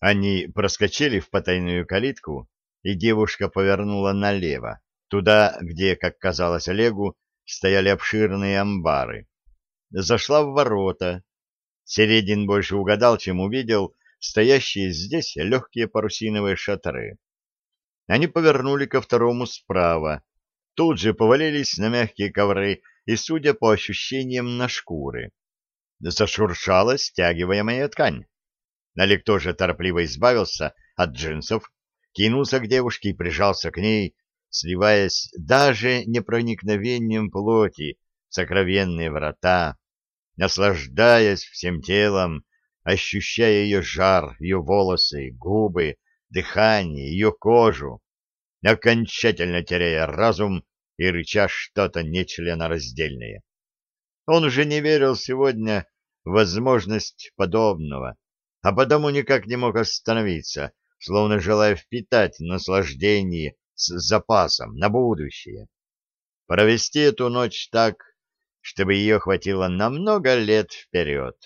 Они проскочили в потайную калитку, и девушка повернула налево, туда, где, как казалось Олегу, стояли обширные амбары. Зашла в ворота. Середин больше угадал, чем увидел стоящие здесь легкие парусиновые шатры. Они повернули ко второму справа, тут же повалились на мягкие ковры и, судя по ощущениям, на шкуры. Зашуршала стягиваемая ткань. Налег тоже торопливо избавился от джинсов, кинулся к девушке и прижался к ней, сливаясь даже непроникновением плоти в сокровенные врата, наслаждаясь всем телом, ощущая ее жар, ее волосы, губы, дыхание, ее кожу, окончательно теряя разум и рыча что-то нечленораздельное. Он уже не верил сегодня в возможность подобного, а потому никак не мог остановиться, словно желая впитать наслаждение с запасом на будущее. Провести эту ночь так, чтобы ее хватило на много лет вперед.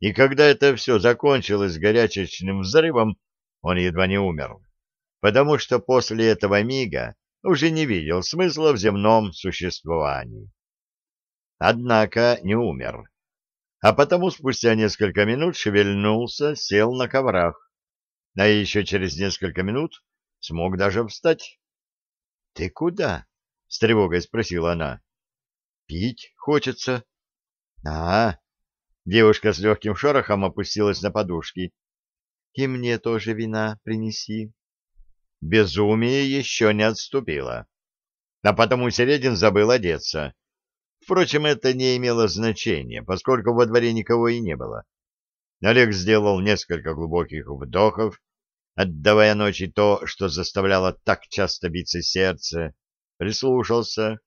И когда это все закончилось горячечным взрывом, он едва не умер, потому что после этого мига уже не видел смысла в земном существовании. Однако не умер, а потому спустя несколько минут шевельнулся, сел на коврах, а еще через несколько минут смог даже встать. — Ты куда? — с тревогой спросила она. — Пить хочется. — А, девушка с легким шорохом опустилась на подушки. — И мне тоже вина принеси. Безумие еще не отступило, а потому Середин забыл одеться. Впрочем, это не имело значения, поскольку во дворе никого и не было. Олег сделал несколько глубоких вдохов, отдавая ночи то, что заставляло так часто биться сердце, прислушался.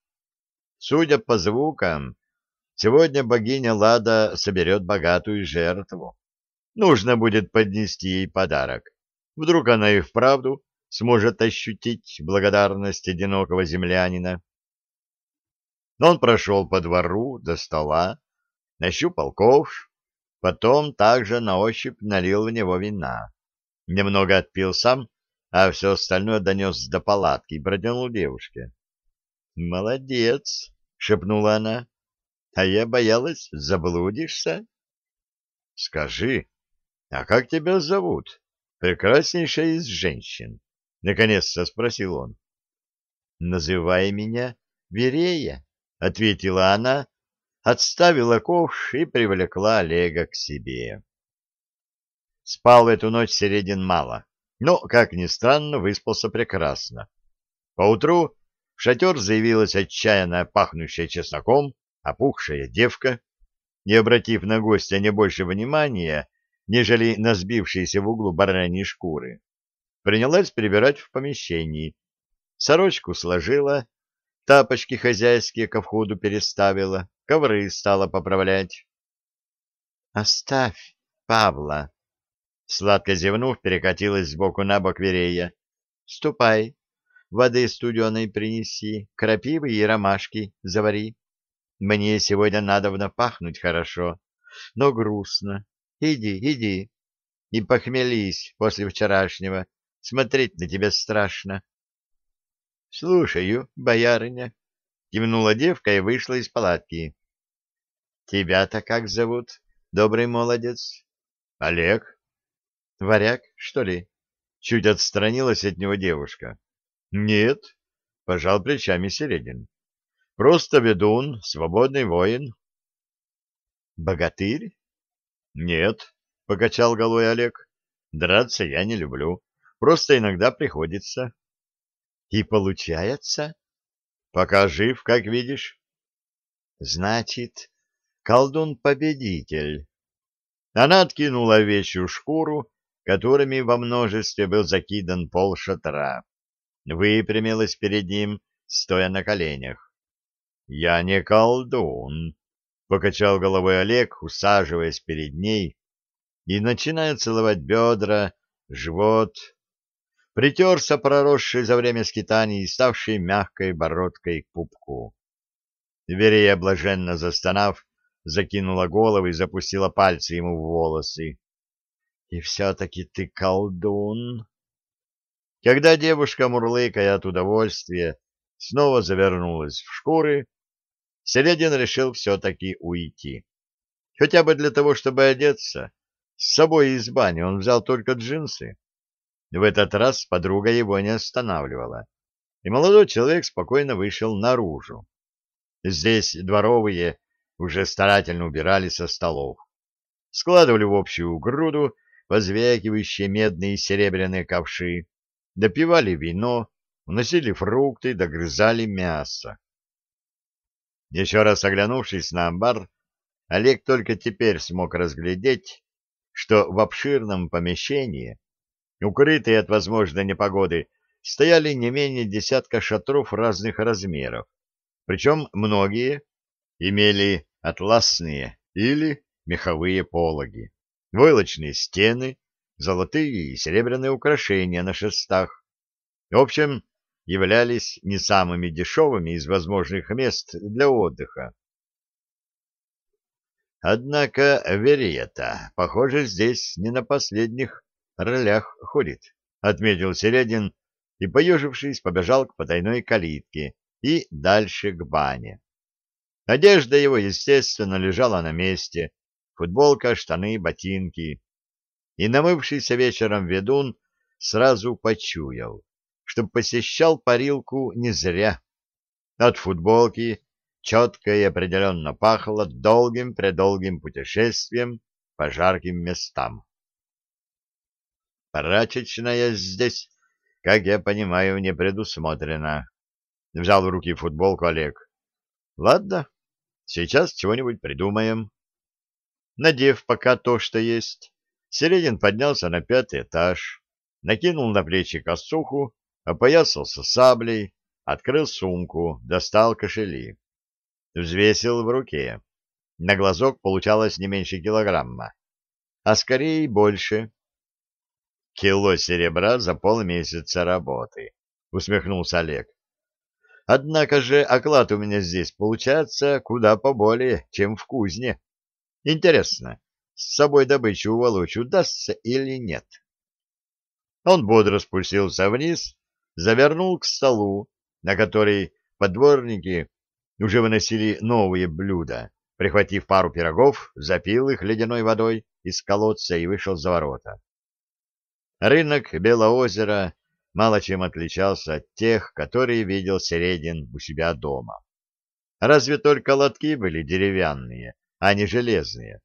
Судя по звукам, сегодня богиня Лада соберет богатую жертву. Нужно будет поднести ей подарок. Вдруг она и вправду сможет ощутить благодарность одинокого землянина. Он прошел по двору до стола, нащупал ковш, потом также на ощупь налил в него вина. Немного отпил сам, а все остальное донес до палатки и протянул девушке. «Молодец!» — шепнула она. «А я боялась, заблудишься?» «Скажи, а как тебя зовут, прекраснейшая из женщин?» — наконец-то спросил он. «Называй меня Верея», — ответила она, отставила ковш и привлекла Олега к себе. Спал в эту ночь Середин мало, но, как ни странно, выспался прекрасно. Поутру в шатер заявилась отчаянно пахнущая чесноком, опухшая девка, не обратив на гостя не больше внимания, нежели на сбившиеся в углу бараньи шкуры. Принялась прибирать в помещении. Сорочку сложила, тапочки хозяйские ко входу переставила, ковры стала поправлять. — Оставь, Павла, Сладко зевнув, перекатилась сбоку на бок Верея. — Ступай, воды студеной принеси, крапивы и ромашки завари. Мне сегодня надо пахнуть хорошо, но грустно. Иди, иди, и похмелись после вчерашнего. Смотреть на тебя страшно. — Слушаю, боярыня, — кивнула девка и вышла из палатки. — Тебя-то как зовут, добрый молодец? — Олег. Варяг, что ли? Чуть отстранилась от него девушка. Нет, пожал плечами Середин. Просто ведун, свободный воин. Богатырь? Нет, покачал головой Олег. Драться я не люблю. Просто иногда приходится. И получается? Пока жив, как видишь. Значит, колдун-победитель. Она откинула овечью шкуру которыми во множестве был закидан пол шатра, выпрямилась перед ним, стоя на коленях. — Я не колдун, — покачал головой Олег, усаживаясь перед ней, и начиная целовать бедра, живот, притерся проросший за время скитаний и ставший мягкой бородкой к пупку. Верея, блаженно застонав, закинула голову и запустила пальцы ему в волосы. И все-таки ты колдун. Когда девушка, мурлыкая от удовольствия, снова завернулась в шкуры, Селедин решил все-таки уйти. Хотя бы для того, чтобы одеться. С собой из бани он взял только джинсы. В этот раз подруга его не останавливала, и молодой человек спокойно вышел наружу. Здесь дворовые уже старательно убирали со столов. Складывали в общую груду позвякивающие медные и серебряные ковши, допивали вино, уносили фрукты, догрызали мясо. Еще раз оглянувшись на амбар, Олег только теперь смог разглядеть, что в обширном помещении, укрытые от возможной непогоды, стояли не менее десятка шатров разных размеров, причем многие имели атласные или меховые пологи, войлочные стены, золотые и серебряные украшения на шестах. В общем, являлись не самыми дешевыми из возможных мест для отдыха. Однако Верета, похоже, здесь не на последних ролях ходит, — отметил Середин и, поежившись, побежал к потайной калитке и дальше к бане. Одежда его, естественно, лежала на месте, футболка, штаны, ботинки. И намывшийся вечером ведун сразу почуял, что посещал парилку не зря. От футболки четко и определенно пахло долгим-предолгим путешествием по жарким местам. Прачечная здесь, как я понимаю, не предусмотрена. Взял в руки футболку Олег. Ладно, сейчас чего-нибудь придумаем. Надев пока то, что есть, Середин поднялся на пятый этаж, накинул на плечи косуху, опоясался саблей, открыл сумку, достал кошели. Взвесил в руке. На глазок получалось не меньше килограмма, а скорее больше. Кило серебра за полмесяца работы, усмехнулся Олег. Однако же оклад у меня здесь получается куда поболее, чем в кузне. Интересно, с собой добычу уволочь удастся или нет? Он бодро спустился вниз, завернул к столу, на который подворники уже выносили новые блюда. Прихватив пару пирогов, запил их ледяной водой из колодца и вышел за ворота. Рынок Белоозера мало чем отличался от тех, которые видел Середин у себя дома. Разве только лотки были деревянные, а не железные.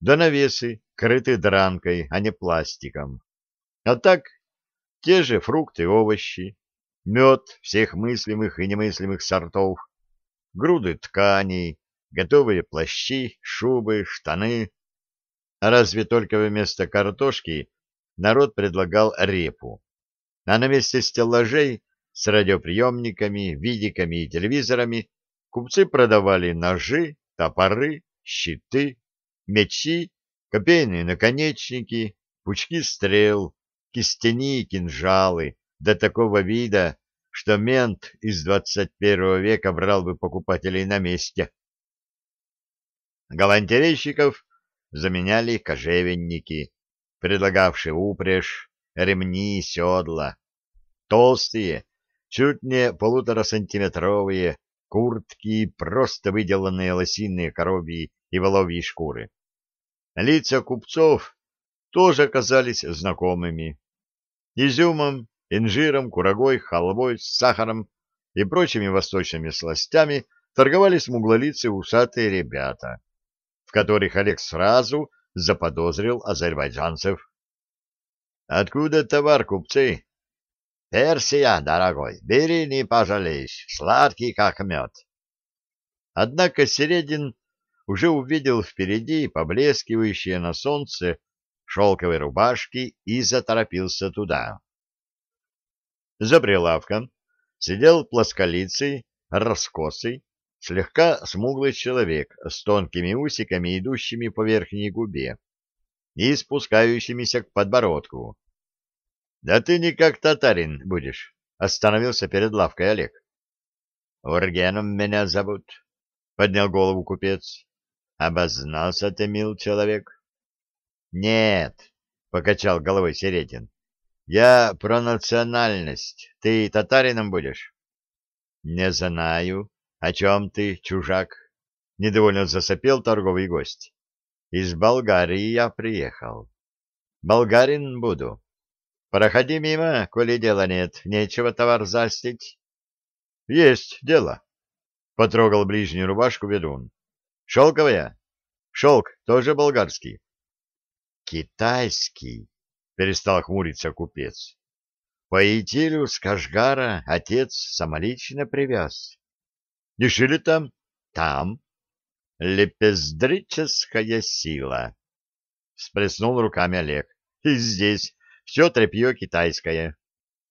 Да навесы, крыты дранкой, а не пластиком. А так, те же фрукты и овощи, мед всех мыслимых и немыслимых сортов, груды тканей, готовые плащи, шубы, штаны. Разве только вместо картошки народ предлагал репу. А на месте стеллажей с радиоприемниками, видиками и телевизорами купцы продавали ножи, топоры, щиты, мечи, копейные наконечники, пучки стрел, кистени и кинжалы до такого вида, что мент из двадцать первого века брал бы покупателей на месте. Галантерейщиков заменяли кожевенники, предлагавшие упряжь, ремни седла. Толстые, чуть не полуторасантиметровые куртки и просто выделанные лосиные коровьи и воловьи шкуры. Лица купцов тоже оказались знакомыми. Изюмом, инжиром, курагой, халвой, сахаром и прочими восточными сластями торговали смуглолицые усатые ребята, в которых Олег сразу заподозрил азербайджанцев. «Откуда товар, купцы?» «Персия, дорогой, бери, не пожалеешь, сладкий, как мед». Однако Середин уже увидел впереди поблескивающие на солнце шелковые рубашки и заторопился туда. За прилавком сидел плосколицый, раскосый, слегка смуглый человек с тонкими усиками, идущими по верхней губе и спускающимися к подбородку. — Да ты не как татарин будешь, — остановился перед лавкой Олег. — Ургеном меня зовут, — поднял голову купец. Обознался ты, мил человек? Нет, — покачал головой Середин. — Я про национальность. Ты татарином будешь? — Не знаю. О чем ты, чужак? — недовольно засопел торговый гость. — Из Болгарии я приехал. Болгарин буду. Проходи мимо, коли дела нет, нечего товар застить. — Есть дело, — потрогал ближнюю рубашку ведун. — Шелковая? Шелк тоже болгарский. — Китайский, — перестал хмуриться купец. — По Итилю с Кашгара отец самолично привез. — Не шили там? — Там. — Лепездрическая сила. — всплеснул руками Олег. — И здесь все тряпье китайское.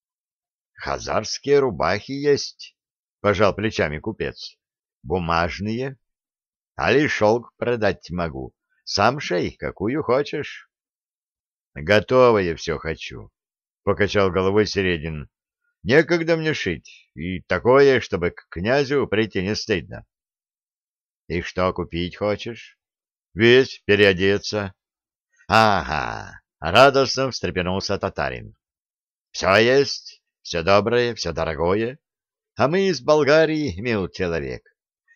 — Хазарские рубахи есть, — пожал плечами купец. — Бумажные. Али шелк продать могу. Сам шей, какую хочешь. — Готовое все хочу, — покачал головой Середин. — Некогда мне шить, и такое, чтобы к князю прийти не стыдно. — И что купить хочешь? — Весь переодеться. — Ага, — радостно встрепенулся татарин. — Все есть, все доброе, все дорогое. А мы из Болгарии, мил человек.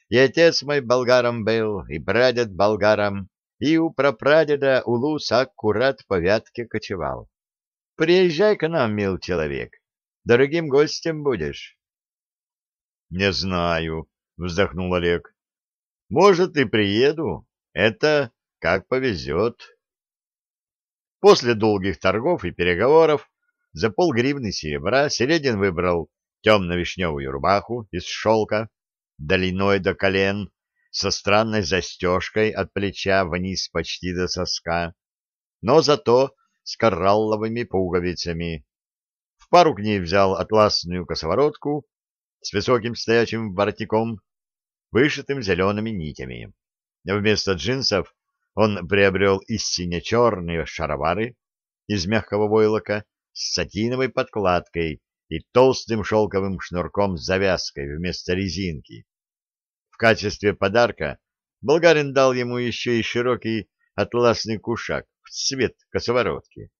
И отец мой болгаром был, и прадед болгаром, и у прапрадеда Улус аккурат по вятке кочевал. Приезжай к нам, мил человек, дорогим гостем будешь. — Не знаю, — вздохнул Олег. — Может, и приеду. Это как повезет. После долгих торгов и переговоров за полгривны серебра Середин выбрал темно-вишневую рубаху из шелка, длиной до колен, со странной застежкой от плеча вниз почти до соска, но зато с коралловыми пуговицами. Пару к ней взял атласную косоворотку с высоким стоячим воротником, вышитым зелеными нитями. Вместо джинсов он приобрел истинно черные шаровары из мягкого войлока с сатиновой подкладкой и толстым шелковым шнурком с завязкой вместо резинки. В качестве подарка болгарин дал ему еще и широкий атласный кушак в цвет косоворотки.